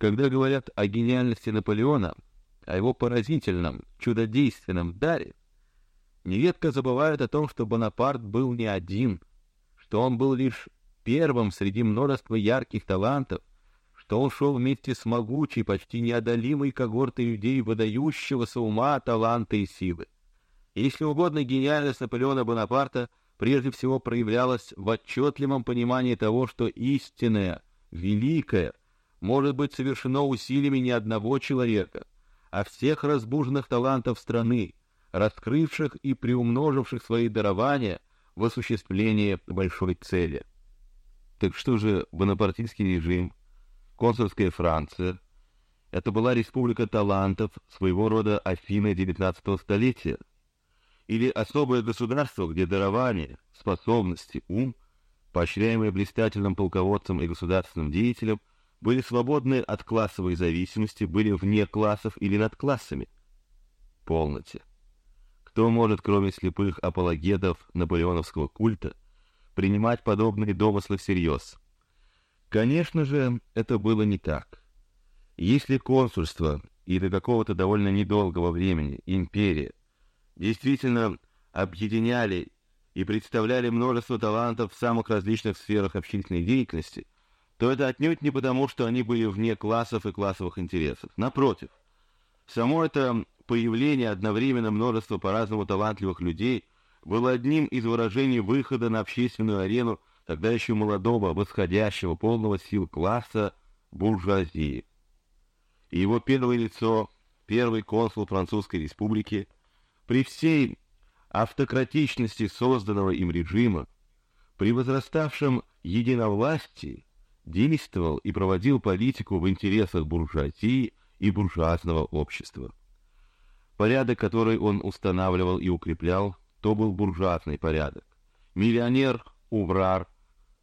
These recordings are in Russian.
Когда говорят о гениальности Наполеона, о его поразительном, чудодейственном даре, нередко забывают о том, что Бонапарт был не один, что он был лишь первым среди множества ярких талантов, что он шел вместе с могучей, почти неодолимой когортой людей выдающегося ума, таланта и силы. Если угодно, гениальность Наполеона Бонапарта прежде всего проявлялась в отчетливом понимании того, что истинное, великое, может быть совершено усилиями не одного человека, а всех разбуженных талантов страны, раскрывших и приумноживших свои дарования в осуществлении большой цели. Так что же бонапартийский режим, консульская Франция, это была республика талантов, своего рода Афины XIX столетия, или особое государство, где дарование, способности, ум, поощряемые блистательным полководцем и государственным деятелем, были свободны от классовой зависимости, были вне классов или над классами. Полноте. Кто может, кроме слепых апологетов наполеоновского культа, принимать подобные домыслы всерьез? Конечно же, это было не так. Если консульство и до какого-то довольно недолгого времени империя действительно объединяли и представляли множество талантов в самых различных сферах общественной деятельности, то это отнюдь не потому, что они были вне классов и классовых интересов. Напротив, само это появление одновременно множества по-разному талантливых людей было одним из выражений выхода на общественную арену тогда еще молодого, восходящего, полного сил класса буржуазии. И его первое лицо, первый консул французской республики, при всей автократичности созданного им режима, при возраставшем единовластии, действовал и проводил политику в интересах буржуазии и буржуазного общества. Порядок, который он устанавливал и укреплял, то был буржуазный порядок. Миллионер, уврар,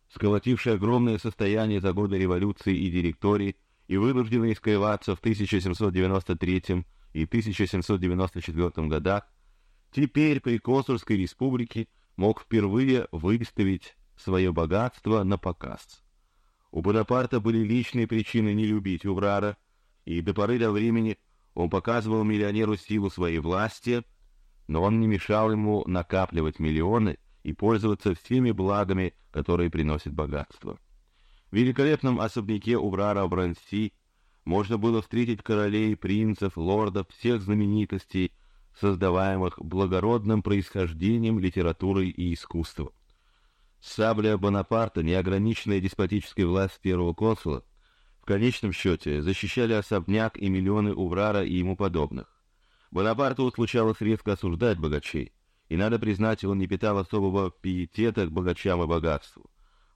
сколотивший огромное состояние за годы революции и директорий и вынужденный скрываться в 1793 и 1794 годах, теперь при консульской республике мог впервые выставить свое богатство на показ. У Бонапарта были личные причины не любить Уврара, и до поры до времени он показывал миллионеру силу своей власти, но он не мешал ему накапливать миллионы и пользоваться всеми благами, которые приносят богатство. В великолепном особняке Уврара в Бранси можно было встретить королей, принцев, лордов, всех знаменитостей, создаваемых благородным происхождением, литературой и искусством. Сабля Бонапарта, неограниченная деспотической власть первого консула, конечном счете защищали особняк и миллионы Уврара и ему подобных. Бонапарту случалось резко осуждать богачей, и надо признать, он не питал особого пиетета к богачам и богатству.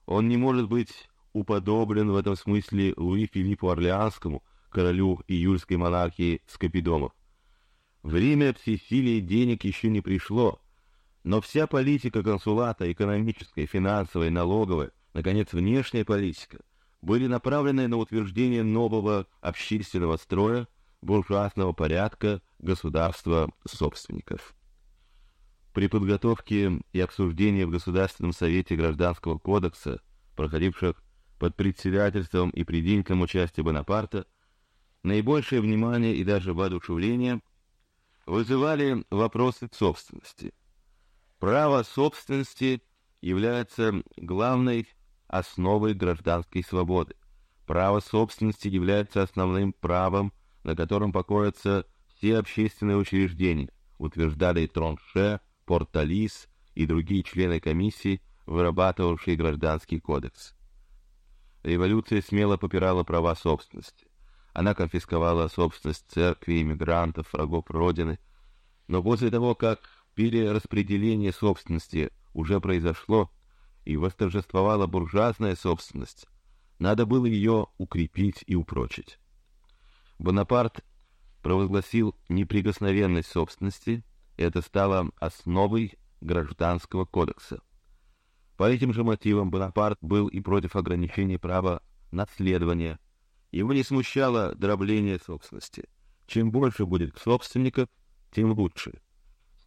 Он не может быть уподоблен в этом смысле Луи Филиппу Орлеанскому, королю июльской монархии Скопидомов. Время всесилия денег еще не пришло, но вся политика консулата, экономическая, финансовая, налоговая, наконец, внешняя политика — были направлены на утверждение нового общественного строя, буржуазного порядка государства собственников. При подготовке и обсуждении в Государственном совете гражданского кодекса, проходивших под председательством и при деятельном участии Бонапарта, наибольшее внимание и даже воодушевление вызывали вопросы собственности. Право собственности является главной основой гражданской свободы. Право собственности является основным правом, на котором покоятся все общественные учреждения, утверждали Тронше, Порталис и другие члены комиссии, вырабатывавшие гражданский кодекс. Революция смело попирала права собственности. Она конфисковала собственность церкви, иммигрантов, врагов родины. Но после того, как перераспределение собственности уже произошло, и восторжествовала буржуазная собственность, надо было ее укрепить и упрочить. Бонапарт провозгласил неприкосновенность собственности, и это стало основой гражданского кодекса. По этим же мотивам Бонапарт был и против ограничения права наследования. Его не смущало дробление собственности. Чем больше будет собственников, тем лучше.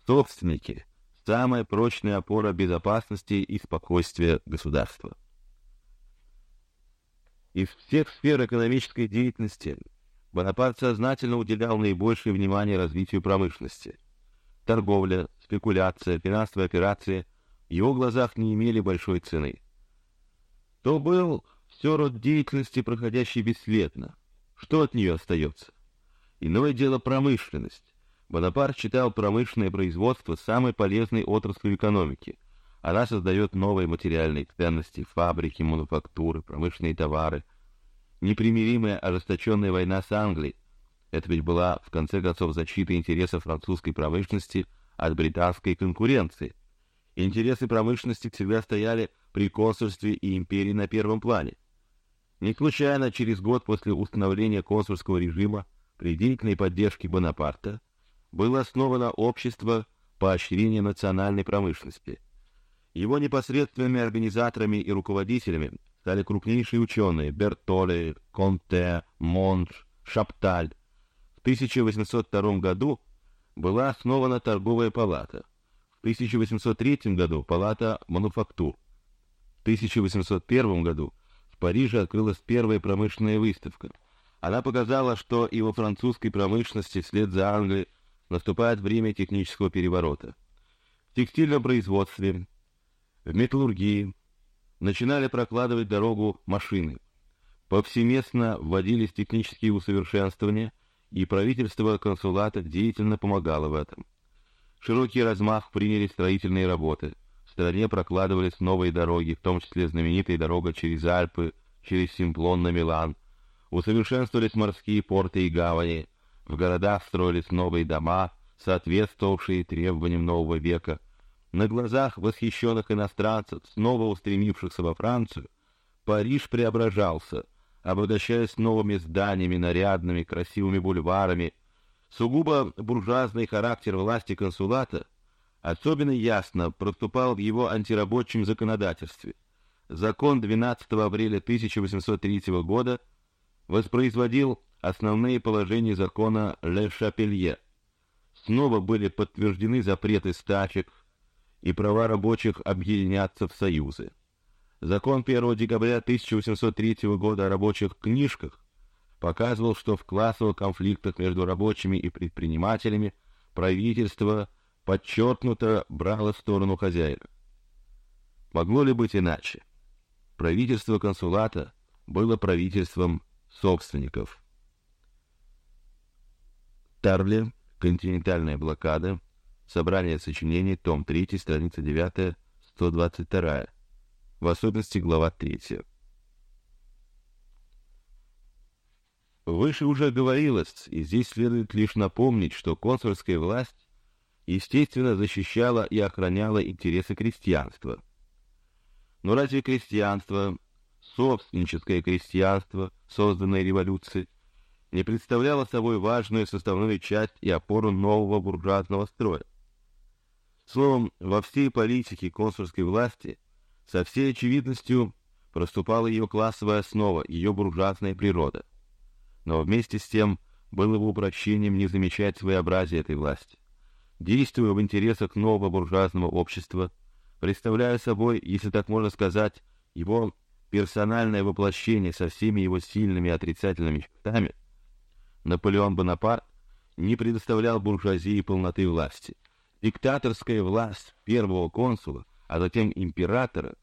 Собственники самая прочная опора безопасности и спокойствия государства. Из всех сфер экономической деятельности Бонапарт сознательно уделял наибольшее внимание развитию промышленности. Торговля, спекуляция, финансовые операции в его глазах не имели большой цены. То был все род деятельности, проходящий бесследно. Что от нее остается? Иное дело промышленность. Бонапарт считал промышленное производство самой полезной отраслью экономики. Она создает новые материальные ценности, фабрики, мануфактуры, промышленные товары – непримиримая ожесточенная война с Англией. Это ведь была, в конце концов, защита интересов французской промышленности от британской конкуренции. Интересы промышленности всегда стояли при консульстве и империи на первом плане. Не случайно через год после установления консульского режима при деятельной поддержке Бонапарта было основано общество поощрения национальной промышленности. Его непосредственными организаторами и руководителями стали крупнейшие ученые Бертолли, Конте, Монж, Шапталь. В 1802 году была основана торговая палата. В 1803 году палата мануфактур. В 1801 году в Париже открылась первая промышленная выставка. Она показала, что и во французской промышленности вслед за Англией наступает время технического переворота. В текстильном производстве, в металлургии, начинали прокладывать дорогу машины. Повсеместно вводились технические усовершенствования, и правительство консулата деятельно помогало в этом. Широкий размах приняли строительные работы. В стране прокладывались новые дороги, в том числе знаменитая дорога через Альпы, через Симплон на Милан. Усовершенствовались морские порты и гавани. В городах строились новые дома, соответствовавшие требованиям нового века. На глазах восхищенных иностранцев, снова устремившихся во Францию, Париж преображался, обогащаясь новыми зданиями, нарядными, красивыми бульварами. Сугубо буржуазный характер власти консулата особенно ясно проступал в его антирабочем законодательстве. Закон 12 апреля 1803 года воспроизводил основные положения закона Ле Шапелье. Снова были подтверждены запреты стачек, и права рабочих объединяться в союзы. Закон 1 декабря 1803 года о рабочих книжках показывал, что в классовых конфликтах между рабочими и предпринимателями правительство подчеркнуто брало сторону хозяина. Могло ли быть иначе? Правительство консулата было правительством собственников. Тарли, континентальная блокада, Собрание сочинений, том 3, страница 9, 122. В особенности глава 3. Выше уже говорилось, и здесь следует лишь напомнить, что консульская власть естественно защищала и охраняла интересы крестьянства. Но разве крестьянство, собственническое крестьянство, созданное революцией, не представляло собой важную составную часть и опору нового буржуазного строя? Словом, во всей политике консульской власти со всей очевидностью проступала ее классовая основа, ее буржуазная природа. Но вместе с тем было бы упрощением не замечать своеобразие этой власти. Действуя в интересах нового буржуазного общества, представляя собой, если так можно сказать, его персональное воплощение со всеми его сильными отрицательными чертами, Наполеон Бонапарт не предоставлял буржуазии полноты власти. Диктаторская власть первого консула, а затем императора,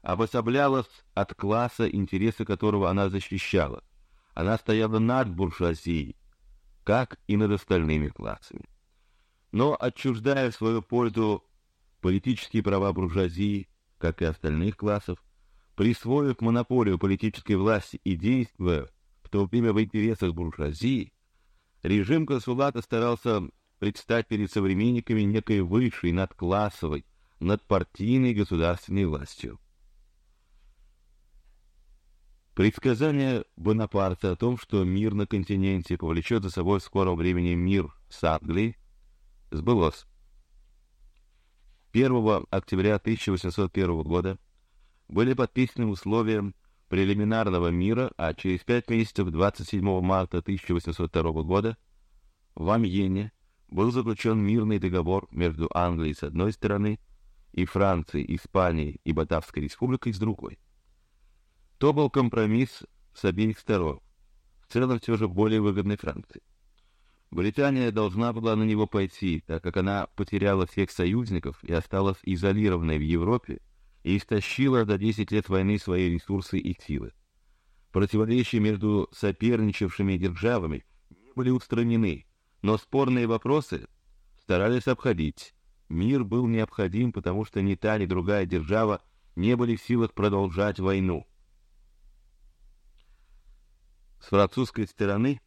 обособлялась от класса, интересы которого она защищала. Она стояла над буржуазией, как и над остальными классами. Но отчуждая свою пользу политические права буржуазии, как и остальных классов, присвоив монополию политической власти и действуя в то время в интересах буржуазии, режим консулата старался предстать перед современниками некой высшей, надклассовой, надпартийной государственной властью. Предсказание Бонапарта о том, что мир на континенте повлечет за собой в скором времени мир с Англией, сбылось. 1 октября 1801 года были подписаны условия прелиминарного мира, а через пять месяцев, 27 марта 1802 года, в Амьене был заключен мирный договор между Англией с одной стороны и Францией, Испанией и Батавской республикой с другой. То был компромисс, с обеих сторон, в целом все же более выгодной Франции. Британия должна была на него пойти, так как она потеряла всех союзников и осталась изолированной в Европе и истощила за 10 лет войны свои ресурсы и силы. Противоречия между соперничавшими державами не были устранены, но спорные вопросы старались обходить. Мир был необходим, потому что ни та, ни другая держава не были в силах продолжать войну. С французской стороны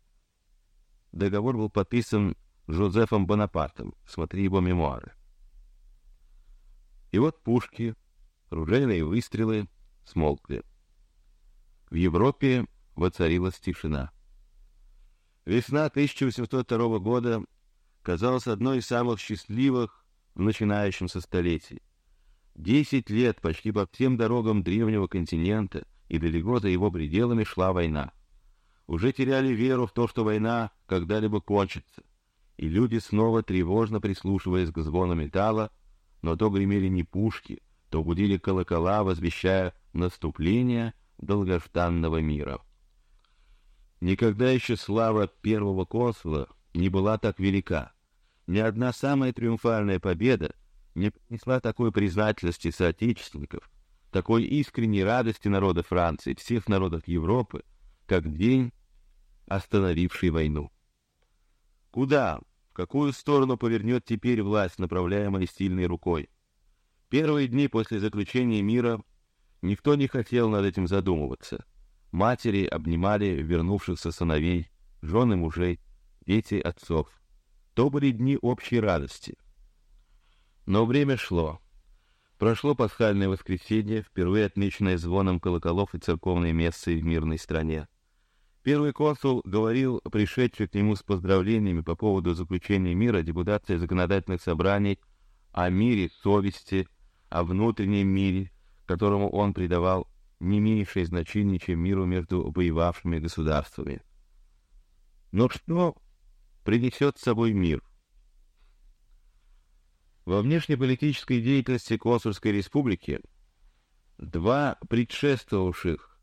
договор был подписан Жозефом Бонапартом. Смотри его мемуары. И вот пушки, ружейные выстрелы смолкли. В Европе воцарилась тишина. Весна 1802 года казалась одной из самых счастливых в начинающемся столетии. Десять лет почти по всем дорогам древнего континента и далеко за его пределами шла война. Уже теряли веру в то, что война когда-либо кончится, и люди снова тревожно прислушиваясь к звону металла, но то гремели не пушки, то гудели колокола, возвещая наступление долгожданного мира. Никогда еще слава первого консула не была так велика. Ни одна самая триумфальная победа не принесла такой признательности соотечественников, такой искренней радости народа Франции, всех народов Европы, как день, остановивший войну. Куда, в какую сторону повернет теперь власть, направляемая сильной рукой? Первые дни после заключения мира никто не хотел над этим задумываться. Матери обнимали вернувшихся сыновей, жены мужей, дети отцов. То были дни общей радости. Но время шло. Прошло пасхальное воскресенье, впервые отмеченное звоном колоколов и церковной мессы в мирной стране. Первый консул говорил пришедших к нему с поздравлениями по поводу заключения мира депутации законодательных собраний о мире совести, о внутреннем мире, которому он придавал не меньшее значение, чем миру между воевавшими государствами. Но что принесет с собой мир? Во внешнеполитической деятельности консульской республики два предшествовавших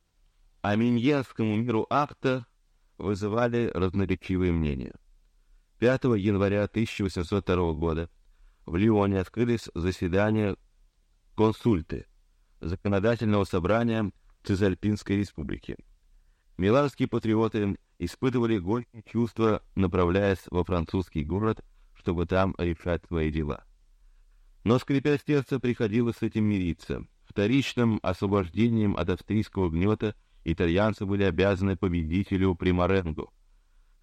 Аминьянскому миру акта вызывали разноречивые мнения. 5 января 1802 года в Лионе открылись заседания консульты законодательного собрания Цезальпинской республики. Миланские патриоты испытывали горькие чувства, направляясь во французский город, чтобы там решать свои дела. Но, скрипя сердце, приходилось с этим мириться. Вторичным освобождением от австрийского гнета итальянцы были обязаны победителю Примаренго.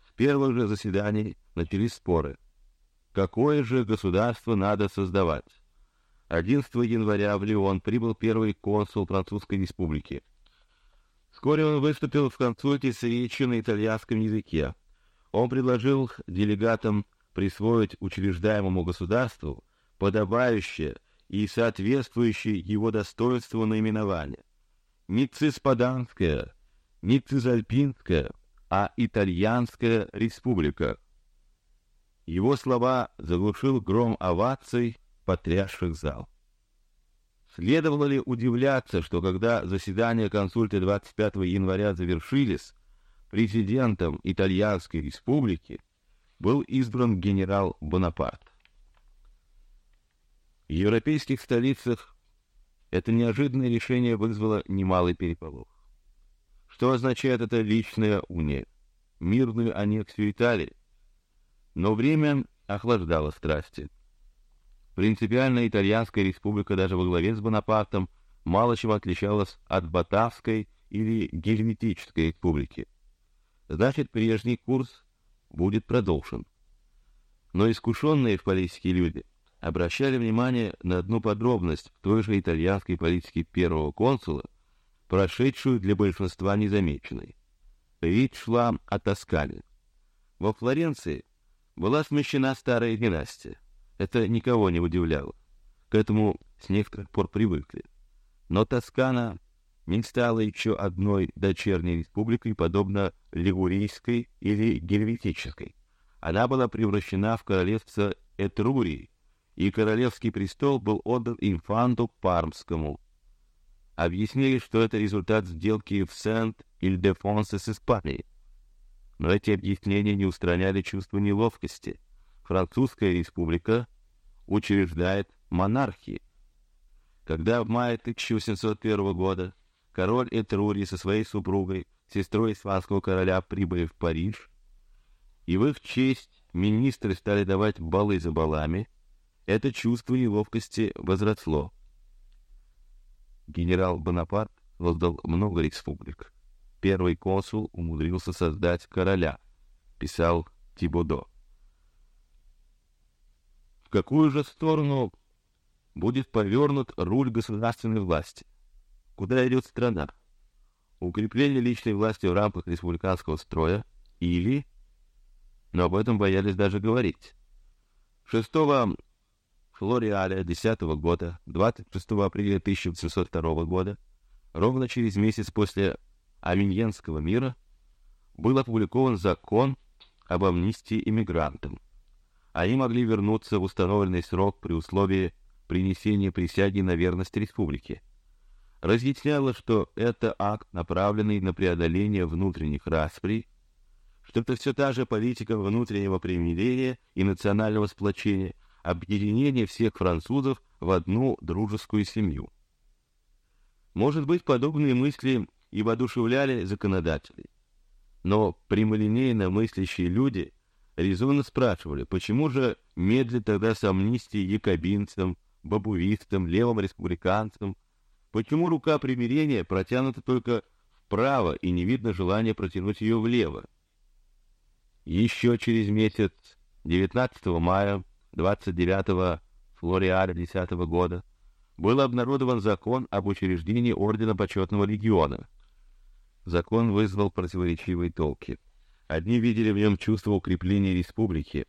С первых же заседаний начались споры. Какое же государство надо создавать? 11 января в Лион прибыл первый консул Французской республики. Вскоре он выступил в консульте с речью на итальянском языке. Он предложил делегатам присвоить учреждаемому государству подобающее и соответствующее его достоинству наименование. Не Циспаданская, не Цизальпинская, а Итальянская республика. Его слова заглушил гром оваций, потрясших зал. Следовало ли удивляться, что когда заседания консульта 25 января завершились, президентом Итальянской республики был избран генерал Бонапарт. В европейских столицах это неожиданное решение вызвало немалый переполох. Что означает это личная уния? Мирную аннексию Италии? Но время охлаждало страсти. Принципиальная итальянская республика даже во главе с Бонапартом мало чем отличалась от Батавской или Гельветической республики. Значит, прежний курс будет продолжен. Но искушенные в политике люди – обращали внимание на одну подробность в той же итальянской политике первого консула, прошедшую для большинства незамеченной. Речь шла о Тоскане. Во Флоренции была смещена старая династия. Это никого не удивляло. К этому с некоторых пор привыкли. Но Тоскана не стала еще одной дочерней республикой, подобно Лигурийской или Гельветической. Она была превращена в королевство Этрурии, и королевский престол был отдан инфанту Пармскому. объяснили, что это результат сделки в Сент-Ильдефонсе с Испанией. Но эти объяснения не устраняли чувство неловкости. Французская республика учреждает монархии. Когда в мае 1801 года король Этрури со своей супругой, сестрой испанского короля, прибыли в Париж, и в их честь министры стали давать балы за балами, это чувство неловкости возросло. Генерал Бонапарт создал много республик. Первый консул умудрился создать короля, писал Тибодо. В какую же сторону будет повернут руль государственной власти? Куда идет страна? Укрепление личной власти в рамках республиканского строя или... Но об этом боялись даже говорить. 6 Флориале 10 года, 26 апреля 1802 года, ровно через месяц после Аминьенского мира, был опубликован закон об амнистии иммигрантам. Они могли вернуться в установленный срок при условии принесения присяги на верность республике. Разъясняло, что это акт, направленный на преодоление внутренних расприй, что это все та же политика внутреннего примирения и национального сплочения – объединение всех французов в одну дружескую семью. Может быть, подобные мысли и воодушевляли законодателей, но прямолинейно мыслящие люди резонно спрашивали, почему же медлит тогда с амнистией якобинцам, бабуистам, левым республиканцам, почему рука примирения протянута только вправо и не видно желания протянуть ее влево. Еще через месяц, 19 мая 29 флориаля 10 года был обнародован закон об учреждении ордена почетного легиона. Закон вызвал противоречивые толки. Одни видели в нем чувство укрепления республики,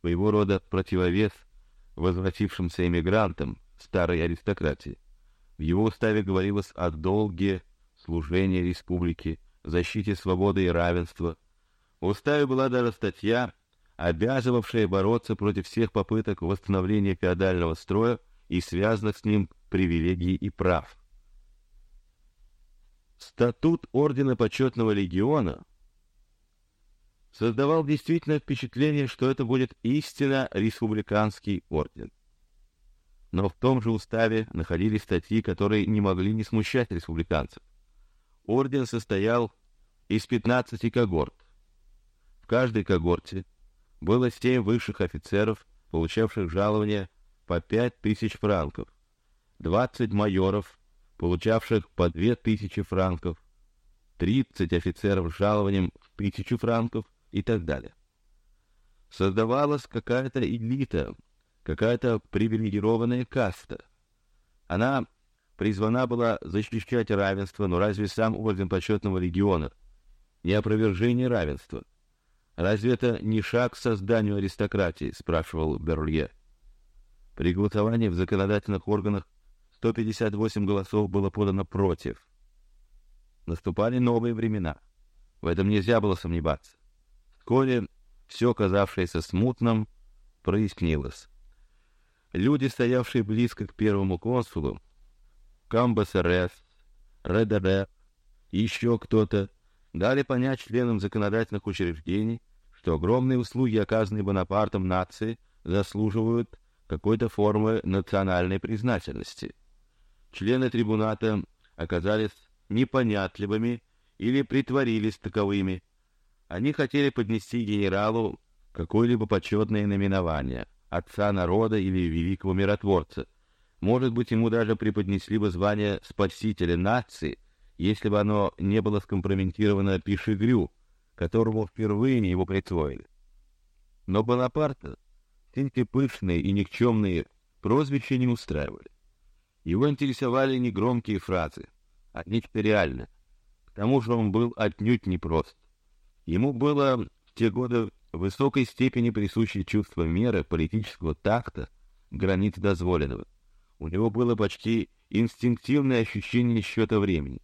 своего рода противовес возвратившимся эмигрантам старой аристократии. В его уставе говорилось о долге служения республике, защите свободы и равенства. В уставе была даже статья обязывавшая бороться против всех попыток восстановления феодального строя и связанных с ним привилегий и прав. Статут ордена почетного легиона создавал действительно впечатление, что это будет истинно республиканский орден. Но в том же уставе находились статьи, которые не могли не смущать республиканцев. Орден состоял из 15 когорт. В каждой когорте было семь высших офицеров, получавших жалование по пять тысяч франков, двадцать майоров, получавших по две тысячи франков, тридцать офицеров с жалованием в тысячу франков и так далее. Создавалась какая-то элита, какая-то привилегированная каста. Она призвана была защищать равенство, но разве сам орден почетного легиона не опровержение равенства? Разве это не шаг к созданию аристократии? спрашивал Берлье. При голосовании в законодательных органах 158 голосов было подано против. Наступали новые времена. В этом нельзя было сомневаться. Вскоре все, казавшееся смутным, прояснилось. Люди, стоявшие близко к первому консулу, Камбасерес, Редере, еще кто-то, дали понять членам законодательных учреждений, что огромные услуги, оказанные Бонапартом нации, заслуживают какой-то формы национальной признательности. Члены трибуната оказались непонятливыми или притворились таковыми. Они хотели поднести генералу какое-либо почетное наименование отца народа или великого миротворца. Может быть, ему даже преподнесли бы звание спасителя нации, если бы оно не было скомпрометировано Пишегрю, которому впервые его присвоили. Но Бонапарта эти пышные и никчемные прозвища не устраивали. Его интересовали не громкие фразы, а нечто реальное. К тому же он был отнюдь непрост. Ему было в те годы в высокой степени присуще чувство меры, политического такта, границ дозволенного. У него было почти инстинктивное ощущение счета времени.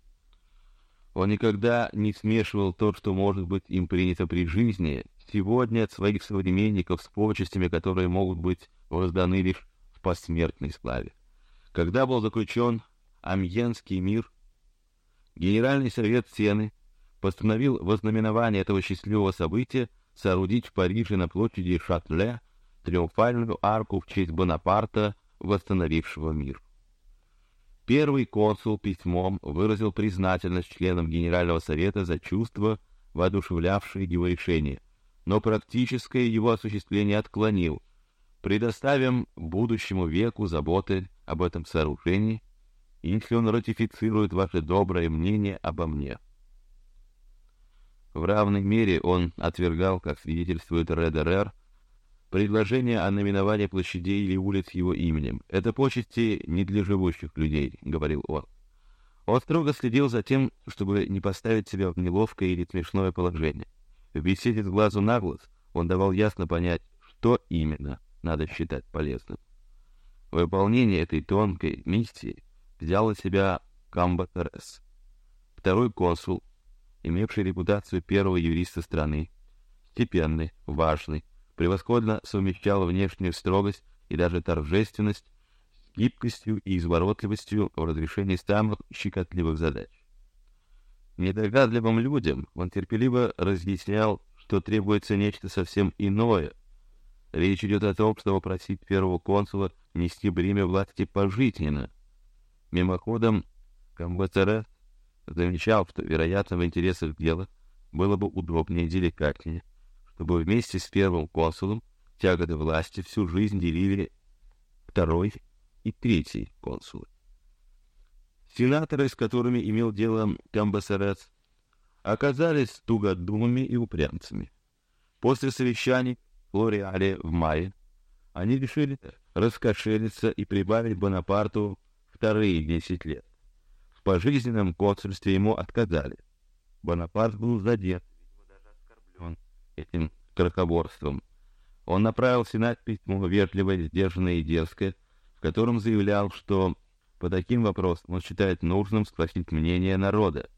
Он никогда не смешивал то, что может быть им принято при жизни, сегодня от своих современников с почестями, которые могут быть возданы лишь в посмертной славе. Когда был заключен Амьенский мир, Генеральный совет Сены постановил во знаменование этого счастливого события соорудить в Париже на площади Шатле триумфальную арку в честь Бонапарта, восстановившего мир. Первый консул письмом выразил признательность членам Генерального совета за чувства, воодушевлявшие его решение, но практическое его осуществление отклонил. Предоставим будущему веку заботы об этом сооружении, если он ратифицирует ваше доброе мнение обо мне. В равной мере он отвергал, как свидетельствует Редерер, предложение о наименовании площадей или улиц его именем. Это почести не для живущих людей, говорил он. Он строго следил за тем, чтобы не поставить себя в неловкое или смешное положение. В беседе с глазу на глаз он давал ясно понять, что именно надо считать полезным. Выполнение этой тонкой миссии взял на себя Камбатерес, второй консул, имевший репутацию первого юриста страны, степенный, важный, превосходно совмещал внешнюю строгость и даже торжественность с гибкостью и изворотливостью в разрешении самых щекотливых задач. Недогадливым людям он терпеливо разъяснял, что требуется нечто совсем иное. Речь идет о том, чтобы просить первого консула нести бремя власти пожизненно. Мимоходом Камбацера замечал, что, вероятно, в интересах дела было бы удобнее и деликатнее чтобы вместе с первым консулом тяготы власти всю жизнь делили второй и третий консулы. Сенаторы, с которыми имел дело Камбасарец, оказались тугодумами и упрямцами. После совещаний в Лореале в мае они решили раскошелиться и прибавить Бонапарту вторые десять лет. Пожизненном консульстве ему отказали. Бонапарт был задет, видимо, даже оскорблен этим крохоборством. Он направил Сенат письмо вежливое, сдержанное и дерзкое, в котором заявлял, что по таким вопросам он считает нужным спросить мнение народа.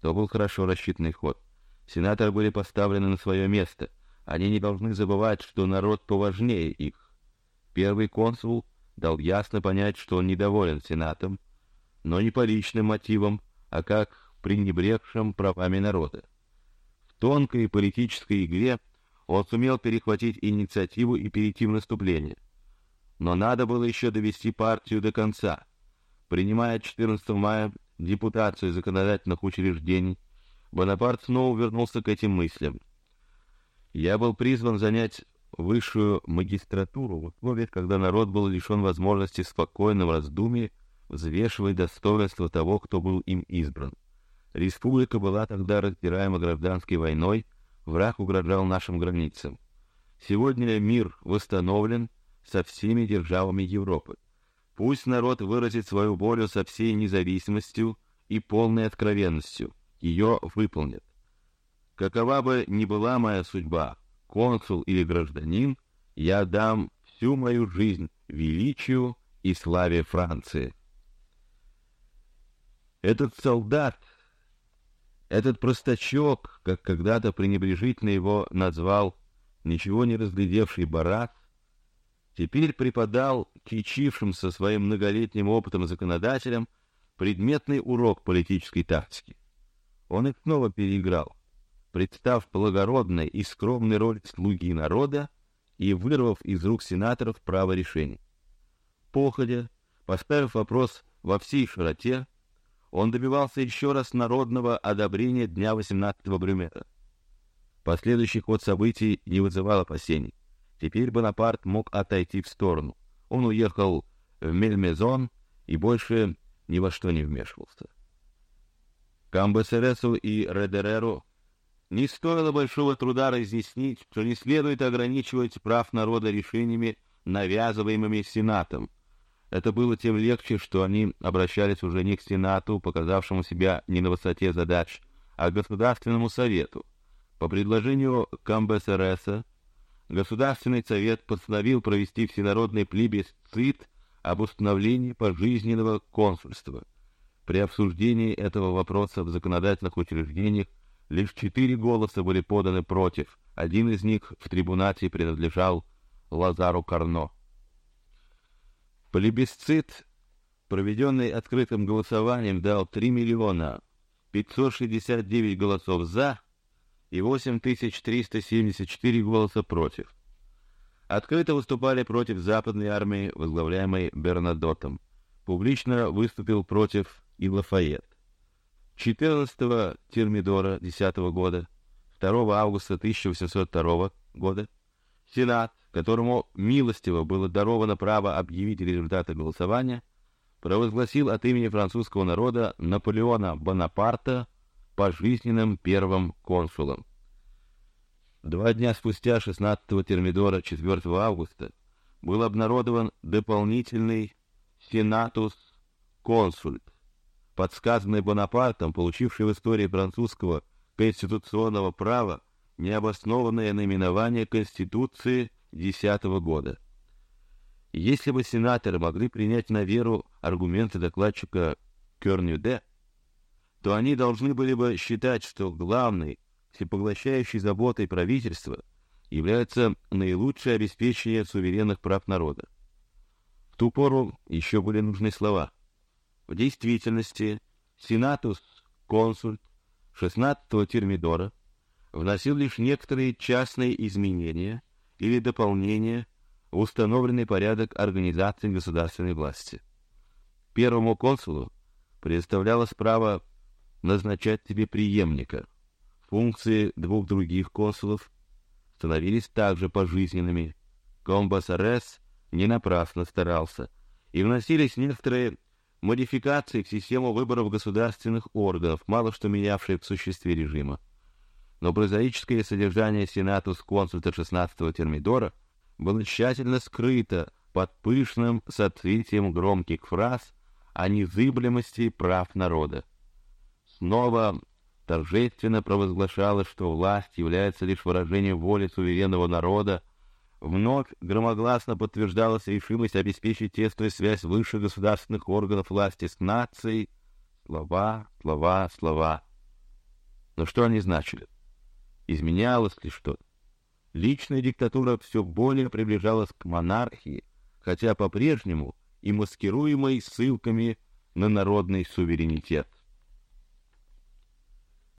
То был хорошо рассчитанный ход. Сенаторы были поставлены на свое место. Они не должны забывать, что народ поважнее их. Первый консул дал ясно понять, что он недоволен сенатом, но не по личным мотивам, а как пренебрегшим правами народа тонкой политической игре он сумел перехватить инициативу и перейти в наступление. Но надо было еще довести партию до конца. Принимая 14 мая депутацию законодательных учреждений, Бонапарт снова вернулся к этим мыслям. Я был призван занять высшую магистратуру в условиях, когда народ был лишен возможности спокойного раздумья взвешивать достоинство того, кто был им избран. Республика была тогда раздираема гражданской войной, враг угрожал нашим границам. Сегодня мир восстановлен со всеми державами Европы. Пусть народ выразит свою волю со всей независимостью и полной откровенностью. Ее выполнят. Какова бы ни была моя судьба, консул или гражданин, я дам всю мою жизнь величию и славе Франции. Этот солдат этот простачок, как когда-то пренебрежительно его назвал ничего не разглядевший барак, теперь преподал кичившимся своим многолетним опытом законодателям предметный урок политической тактики. Он их снова переиграл, представ благородной и скромной роль слуги народа и вырвав из рук сенаторов право решения. Походя, поставив вопрос во всей широте, он добивался еще раз народного одобрения дня 18-го Брюмера. Последующий ход событий не вызывал опасений. Теперь Бонапарт мог отойти в сторону. Он уехал в Мельмезон и больше ни во что не вмешивался. Камбесересу и Редереру не стоило большого труда разъяснить, что не следует ограничивать прав народа решениями, навязываемыми Сенатом, это было тем легче, что они обращались уже не к Сенату, показавшему себя не на высоте задач, а к Государственному Совету. По предложению КамБСРС Государственный Совет постановил провести всенародный плебисцит об установлении пожизненного консульства. При обсуждении этого вопроса в законодательных учреждениях лишь четыре голоса были поданы против. Один из них в трибунате принадлежал Лазару Карно. Плебисцит проведенный открытым голосованием, дал 3 миллиона 569 голосов за и 8374 голоса против. Открыто выступали против западной армии, возглавляемой Бернадотом. Публично выступил против и Лафайет. 14 Термидора 10 года, 2 августа 1802 года, Сенат, которому милостиво было даровано право объявить результаты голосования, провозгласил от имени французского народа Наполеона Бонапарта пожизненным первым консулом. Два дня спустя, 16 Термидора, 4 августа, был обнародован дополнительный Сенатус консульт, подсказанный Бонапартом, получивший в истории французского конституционного права необоснованное наименование Конституции десятого года. Если бы сенаторы могли принять на веру аргументы докладчика Кёрнюде, то они должны были бы считать, что главной всепоглощающей заботой правительства является наилучшее обеспечение суверенных прав народа. В ту пору еще были нужны слова. В действительности сенатус консульт 16-го термидора вносил лишь некоторые частные изменения или дополнения в установленный порядок организации государственной власти. Первому консулу предоставлялось право назначать себе преемника. Функции двух других консулов становились также пожизненными. Комбасарес не напрасно старался, и вносились некоторые модификации в систему выборов государственных органов, мало что менявшие в существе режима но прозаическое содержание сенатус консульта 16-го термидора было тщательно скрыто под пышным соцветием громких фраз о незыблемости прав народа. Снова торжественно провозглашалось, что власть является лишь выражением воли суверенного народа, вновь громогласно подтверждалась решимость обеспечить тесную связь высших государственных органов власти с нацией. Слова, слова, слова. Но что они значили? Изменялось ли что-то? Личная диктатура все более приближалась к монархии, хотя по-прежнему и маскируемой ссылками на народный суверенитет.